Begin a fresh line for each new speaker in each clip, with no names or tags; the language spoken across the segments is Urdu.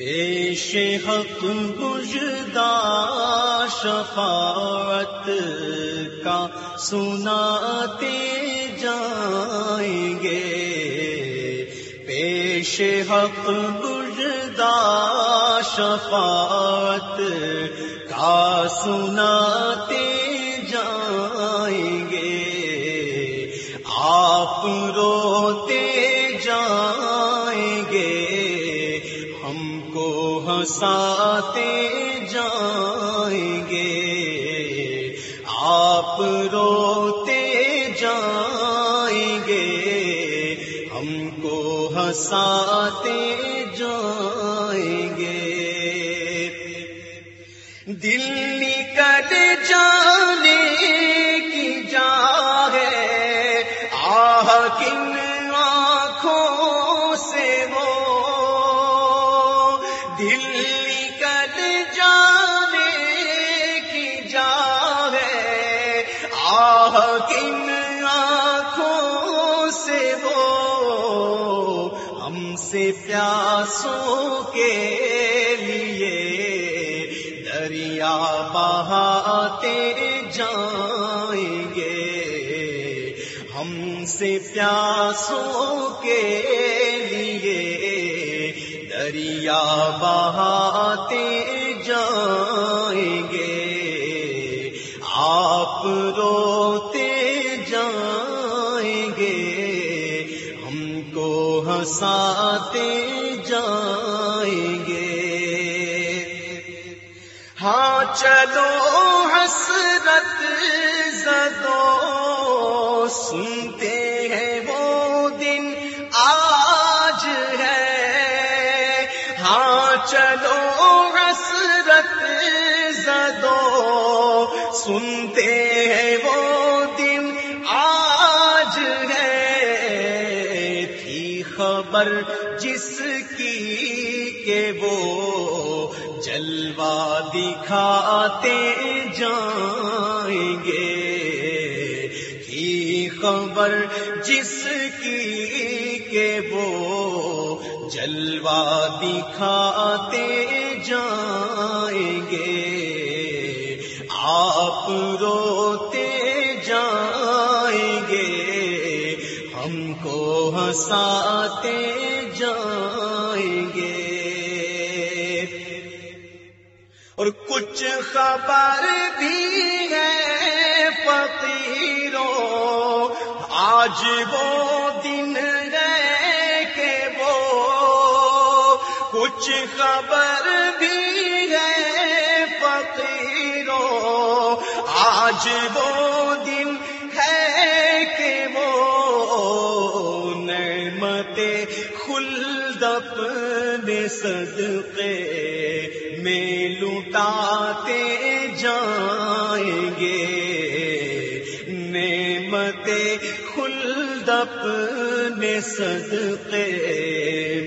پیش حق گجدا شفاعت کا سناتے جائیں گے۔ پیش حق گجدا شفاعت کا سناتے جائیں گے۔ آپ روتے ہنساتے جائیں گے۔ آپ روتے جائیں گے۔ ہم کو ہنساتے جائیں گے۔ دل نکل جانے کی جا ہے۔ آہ، کن ہم سے پیاسوں کے لیے دریا بہاتے جائیں گے۔ ہم سے پیاسوں کے لیے دریا بہاتے جائیں ہنساتے جائیں گے۔ ہاں چلو حسرت زدو سنتے ہیں وہ دن آج ہے۔ ہاں چلو حسرت زدو سنتے خبر جس کی کہ وہ جلوہ دکھاتے جائیں گے۔ تھی خبر جس کی کہ وہ جلوہ دکھاتے جائیں گے۔ آپ روتے ہنساتے جائیں گے۔ اور کچھ خبر بھی ہے فقیروں، آج وہ دن ہے کہ وہ کچھ خبر بھی ہے فقیروں، آج وہ دن اپنے صدقے میں لوٹاتے جائیں گے۔ نعمت خلد اپنے صدقے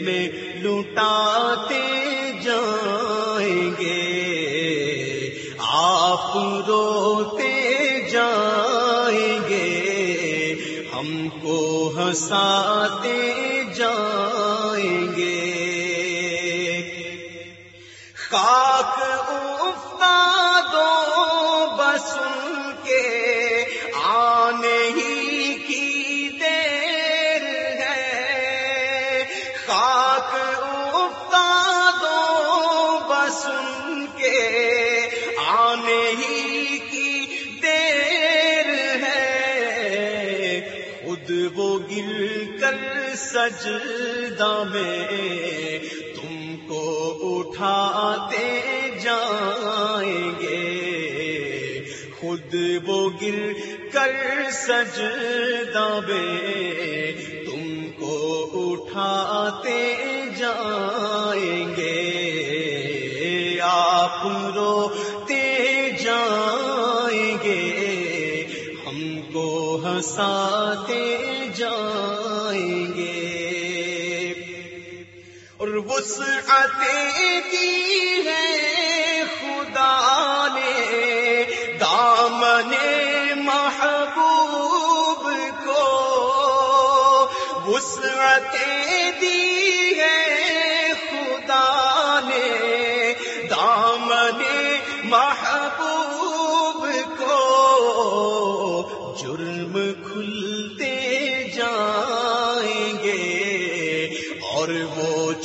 میں لوٹاتے جائیں گے۔ آپ روتے جائیں گے، ہم کو ہنساتے جائیں گے۔ خاک افتادو بس ان کے آنے ہی کی دیر ہے۔ خاک افتادو بس ان کے آنے ہی کی دیر ہے۔ خود وہ گر سجدہ میں تم کو اٹھاتے جائیں گے۔ خود وہ گر کر سجدہ میں تم کو اٹھاتے جائیں گے۔ آپ روتے جائیں گے، ہم کو ہنساتے وسعتیں دی ہیں خدا نے۔ دامن محبوب کو وسعتیں دی ہیں خدا نے۔ دامن محبوب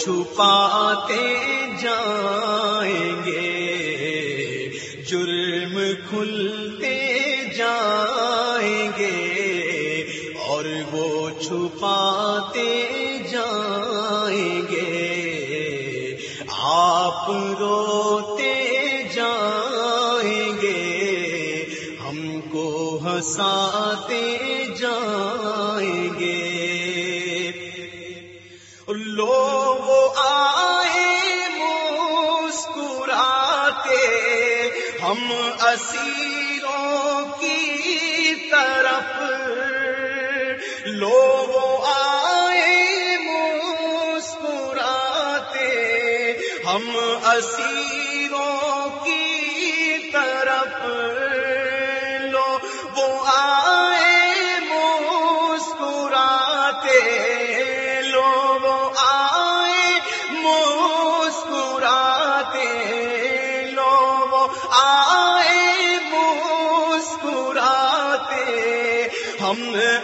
چھپاتے جائیں گے۔ جرم کھلتے جائیں گے اور وہ چھپاتے جائیں گے۔ آپ روتے جائیں گے، ہم کو ہنساتے جائیں گے۔ لوگ ہم اسیروں کی طرف لوگ آئے مسکراتے، ہم اسیروں کی طرف لو وہ آئے مسکراتے۔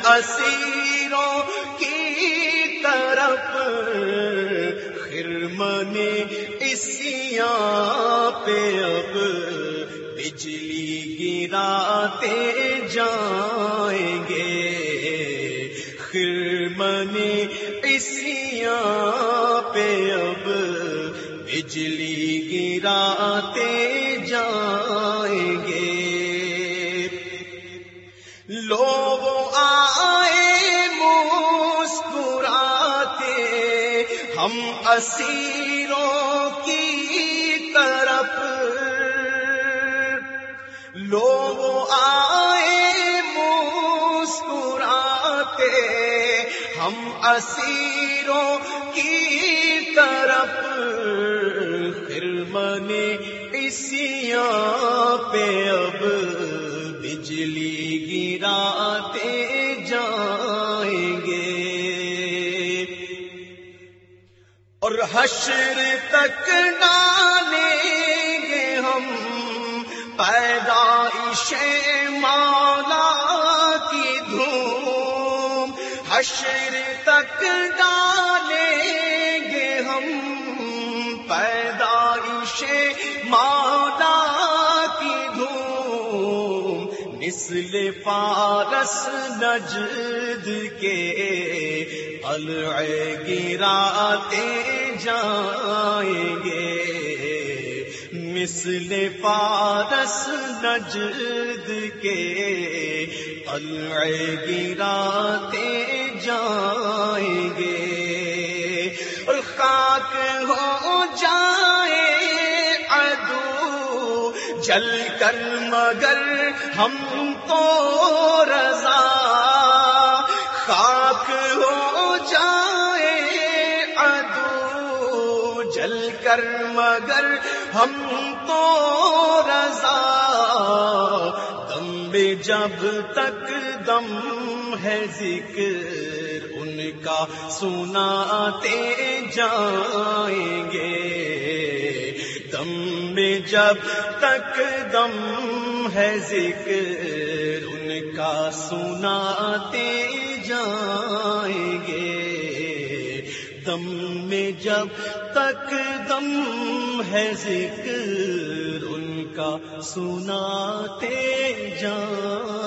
اسیروں کی طرف۔ خرمن اسیاں پہ اب بجلی گراتے جائیں گے۔ خرمن اسیاں پہ اب بجلی گراتے جائیں ہم اسیروں کی طرف لوگ آئے مسکراتے، ہم اسیروں کی طرف پھر من اسیاں پہ اب بجلی گراتے۔ حشر تک ڈالیں گے ہم۔ پیدائش مولا کی دھوم۔ حشر تک ڈالیں گے ہم۔ پیدائش مولا کی دھوم۔ مثل پارس نجد کے۔ قلع گراتے جائیں گے۔ مثل پارس نجد کے قلع گراتے جائیں گے۔ اور خاک ہو جائے ادو جل کر مگر ہم تو رضا۔ مگر ہم تو رضا۔ دم میں جب تک دم ہے ذکر، ان کا سناتے جائیں گے۔ دم میں جب تک دم ہے ذکر، ان کا سناتے جائیں گے۔ دم جب تک دم ہے ذکر ان کا سناتے جان